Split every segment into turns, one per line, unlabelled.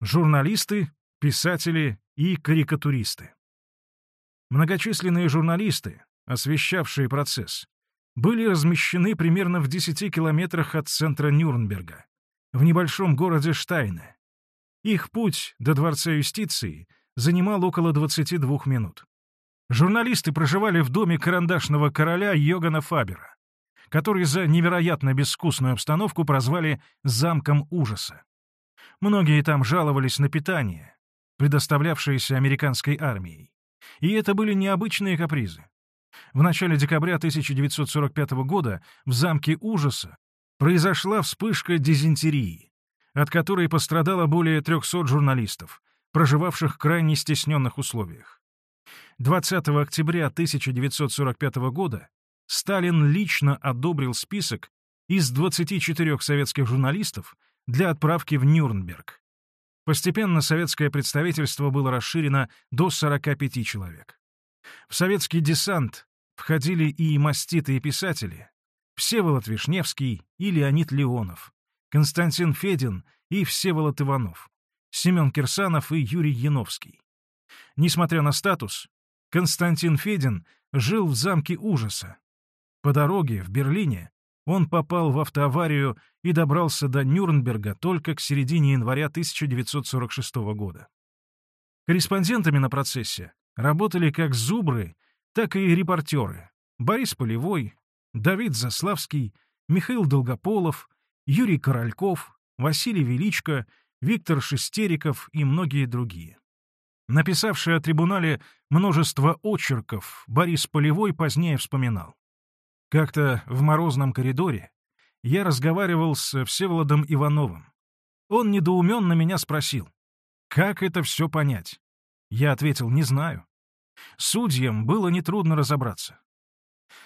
журналисты, писатели и карикатуристы. Многочисленные журналисты, освещавшие процесс, были размещены примерно в 10 километрах от центра Нюрнберга, в небольшом городе Штайне. Их путь до Дворца юстиции занимал около 22 минут. Журналисты проживали в доме карандашного короля Йогана Фабера, который за невероятно безвкусную обстановку прозвали «замком ужаса». Многие там жаловались на питание, предоставлявшееся американской армией. И это были необычные капризы. В начале декабря 1945 года в замке ужаса произошла вспышка дизентерии, от которой пострадало более 300 журналистов, проживавших в крайне стесненных условиях. 20 октября 1945 года Сталин лично одобрил список из 24 советских журналистов для отправки в Нюрнберг. Постепенно советское представительство было расширено до 45 человек. В советский десант входили и маститые писатели Всеволод Вишневский и Леонид Леонов, Константин Федин и Всеволод Иванов, Семен Кирсанов и Юрий Яновский. Несмотря на статус, Константин Федин жил в замке ужаса. По дороге в Берлине он попал в автоаварию и добрался до Нюрнберга только к середине января 1946 года. Корреспондентами на процессе работали как зубры, так и репортеры Борис Полевой, Давид Заславский, Михаил Долгополов, Юрий Корольков, Василий Величко, Виктор Шестериков и многие другие. Написавший о трибунале множество очерков, Борис Полевой позднее вспоминал. Как-то в морозном коридоре я разговаривал с Всеволодом Ивановым. Он недоуменно меня спросил, как это все понять? Я ответил, не знаю. Судьям было нетрудно разобраться.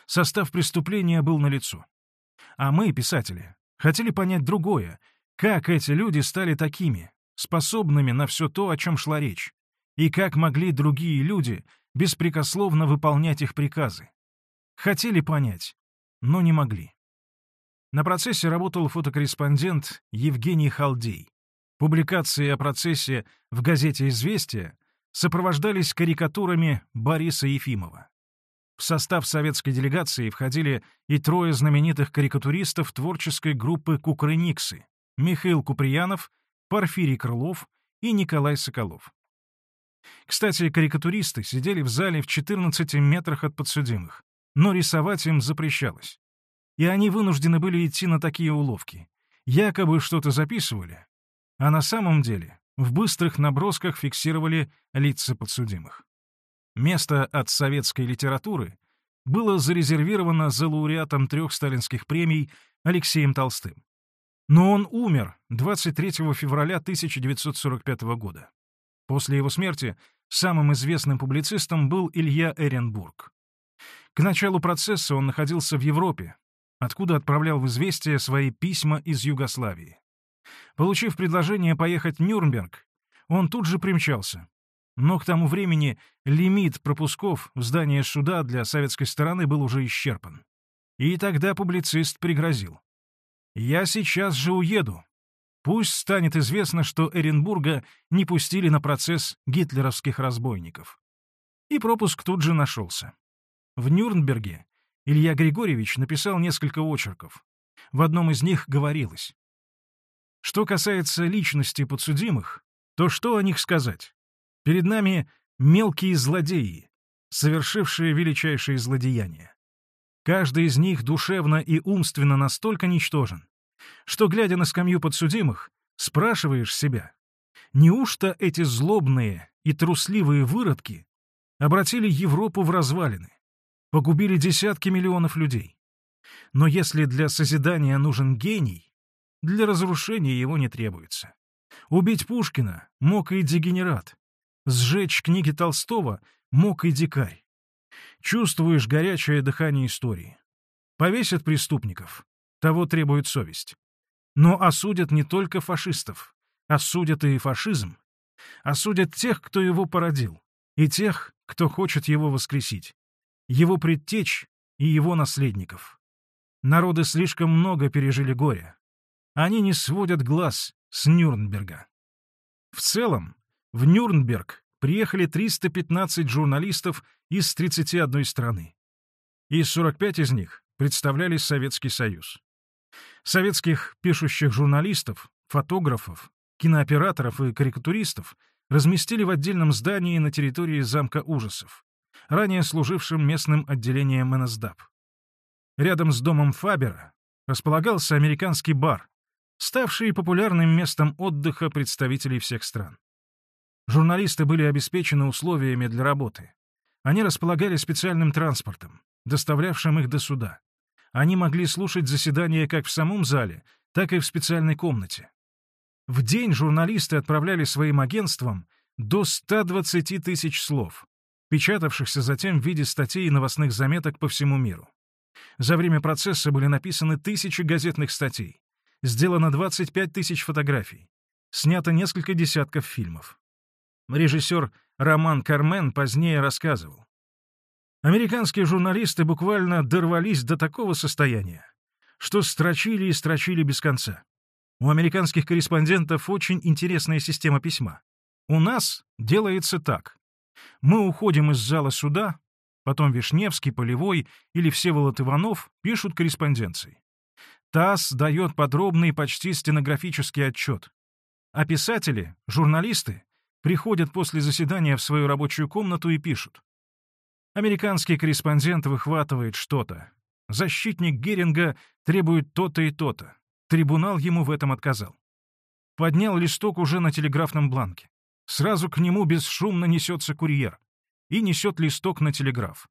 Состав преступления был налицо. А мы, писатели, хотели понять другое, как эти люди стали такими, способными на все то, о чем шла речь, и как могли другие люди беспрекословно выполнять их приказы. Хотели понять, но не могли. На процессе работал фотокорреспондент Евгений Халдей. Публикации о процессе в газете «Известия» сопровождались карикатурами Бориса Ефимова. В состав советской делегации входили и трое знаменитых карикатуристов творческой группы «Кукрыниксы» — Михаил Куприянов, Порфирий Крылов и Николай Соколов. Кстати, карикатуристы сидели в зале в 14 метрах от подсудимых, но рисовать им запрещалось. И они вынуждены были идти на такие уловки. Якобы что-то записывали, а на самом деле в быстрых набросках фиксировали лица подсудимых. Место от советской литературы было зарезервировано за лауреатом трех сталинских премий Алексеем Толстым. Но он умер 23 февраля 1945 года. После его смерти самым известным публицистом был Илья Эренбург. К началу процесса он находился в Европе, откуда отправлял в известие свои письма из Югославии. Получив предложение поехать в Нюрнберг, он тут же примчался. Но к тому времени лимит пропусков в здание суда для советской стороны был уже исчерпан. И тогда публицист пригрозил. «Я сейчас же уеду, Пусть станет известно, что Эренбурга не пустили на процесс гитлеровских разбойников. И пропуск тут же нашелся. В Нюрнберге Илья Григорьевич написал несколько очерков. В одном из них говорилось. Что касается личности подсудимых, то что о них сказать? Перед нами мелкие злодеи, совершившие величайшие злодеяния. Каждый из них душевно и умственно настолько ничтожен, что, глядя на скамью подсудимых, спрашиваешь себя, неужто эти злобные и трусливые выродки обратили Европу в развалины, погубили десятки миллионов людей? Но если для созидания нужен гений, для разрушения его не требуется. Убить Пушкина мог и дегенерат. Сжечь книги Толстого мог и дикарь. Чувствуешь горячее дыхание истории. Повесят преступников, того требует совесть. Но осудят не только фашистов, осудят и фашизм. Осудят тех, кто его породил, и тех, кто хочет его воскресить, его предтеч и его наследников. Народы слишком много пережили горя. Они не сводят глаз с Нюрнберга. В целом, в Нюрнберг приехали 315 журналистов из 31 страны. И 45 из них представляли Советский Союз. Советских пишущих журналистов, фотографов, кинооператоров и карикатуристов разместили в отдельном здании на территории замка ужасов, ранее служившим местным отделением НСДАП. Рядом с домом Фабера располагался американский бар, ставший популярным местом отдыха представителей всех стран. Журналисты были обеспечены условиями для работы. Они располагали специальным транспортом, доставлявшим их до суда. Они могли слушать заседания как в самом зале, так и в специальной комнате. В день журналисты отправляли своим агентствам до 120 тысяч слов, печатавшихся затем в виде статей и новостных заметок по всему миру. За время процесса были написаны тысячи газетных статей, сделано 25 тысяч фотографий, снято несколько десятков фильмов. Режиссер Роман Кармен позднее рассказывал. Американские журналисты буквально дорвались до такого состояния, что строчили и строчили без конца. У американских корреспондентов очень интересная система письма. У нас делается так. Мы уходим из зала суда, потом Вишневский, Полевой или Всеволод Иванов пишут корреспонденции. ТАСС дает подробный, почти стенографический отчет. А писатели, журналисты, приходят после заседания в свою рабочую комнату и пишут. Американский корреспондент выхватывает что-то. Защитник Геринга требует то-то и то-то. Трибунал ему в этом отказал. Поднял листок уже на телеграфном бланке. Сразу к нему бесшумно несется курьер и несет листок на телеграф.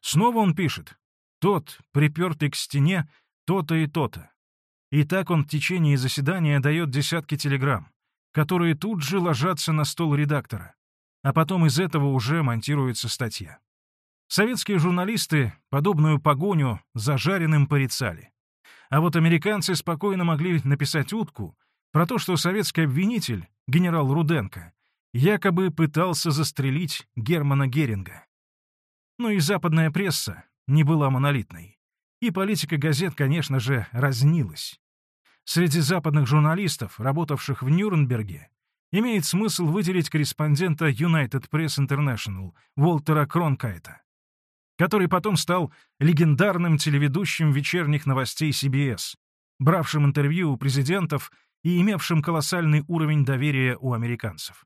Снова он пишет. Тот, припертый к стене, то-то и то-то. И так он в течение заседания дает десятки телеграмм, которые тут же ложатся на стол редактора, а потом из этого уже монтируется статья. Советские журналисты подобную погоню зажаренным порицали. А вот американцы спокойно могли написать утку про то, что советский обвинитель, генерал Руденко, якобы пытался застрелить Германа Геринга. Но и западная пресса не была монолитной. И политика газет, конечно же, разнилась. Среди западных журналистов, работавших в Нюрнберге, имеет смысл выделить корреспондента United Press International Уолтера Кронкайта, который потом стал легендарным телеведущим вечерних новостей CBS, бравшим интервью у президентов и имевшим колоссальный уровень доверия у американцев.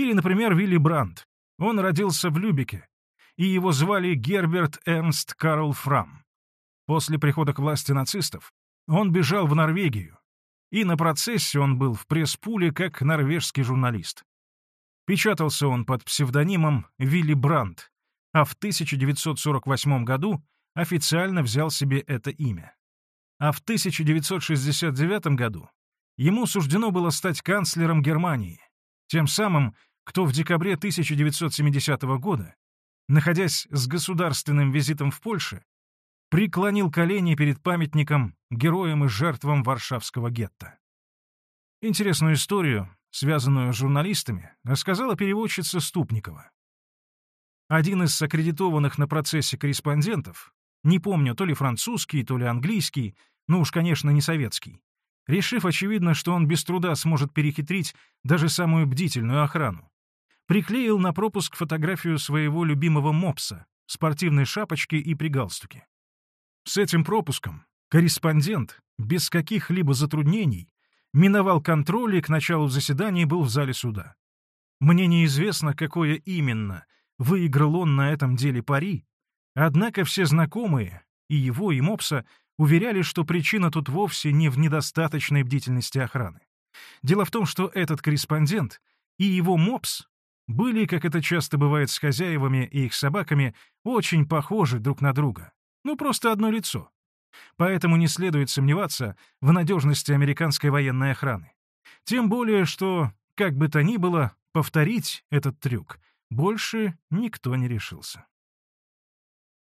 Или, например, Вилли Брандт. Он родился в Любике, и его звали Герберт Эрнст Карл Фрам. После прихода к власти нацистов он бежал в Норвегию, и на процессе он был в пресс-пуле как норвежский журналист. Печатался он под псевдонимом Вилли Брандт, а в 1948 году официально взял себе это имя. А в 1969 году ему суждено было стать канцлером Германии, тем самым, кто в декабре 1970 года, находясь с государственным визитом в Польше, преклонил колени перед памятником героям и жертвам Варшавского гетто. Интересную историю, связанную с журналистами, рассказала переводчица Ступникова. Один из аккредитованных на процессе корреспондентов, не помню, то ли французский, то ли английский, ну уж, конечно, не советский, решив, очевидно, что он без труда сможет перехитрить даже самую бдительную охрану, приклеил на пропуск фотографию своего любимого мопса, спортивной шапочки и при галстуке. С этим пропуском корреспондент без каких-либо затруднений миновал контроль и к началу заседания был в зале суда. Мне неизвестно, какое именно выиграл он на этом деле пари, однако все знакомые, и его, и Мопса, уверяли, что причина тут вовсе не в недостаточной бдительности охраны. Дело в том, что этот корреспондент и его Мопс были, как это часто бывает с хозяевами и их собаками, очень похожи друг на друга. Ну, просто одно лицо. Поэтому не следует сомневаться в надежности американской военной охраны. Тем более, что, как бы то ни было, повторить этот трюк больше никто не решился.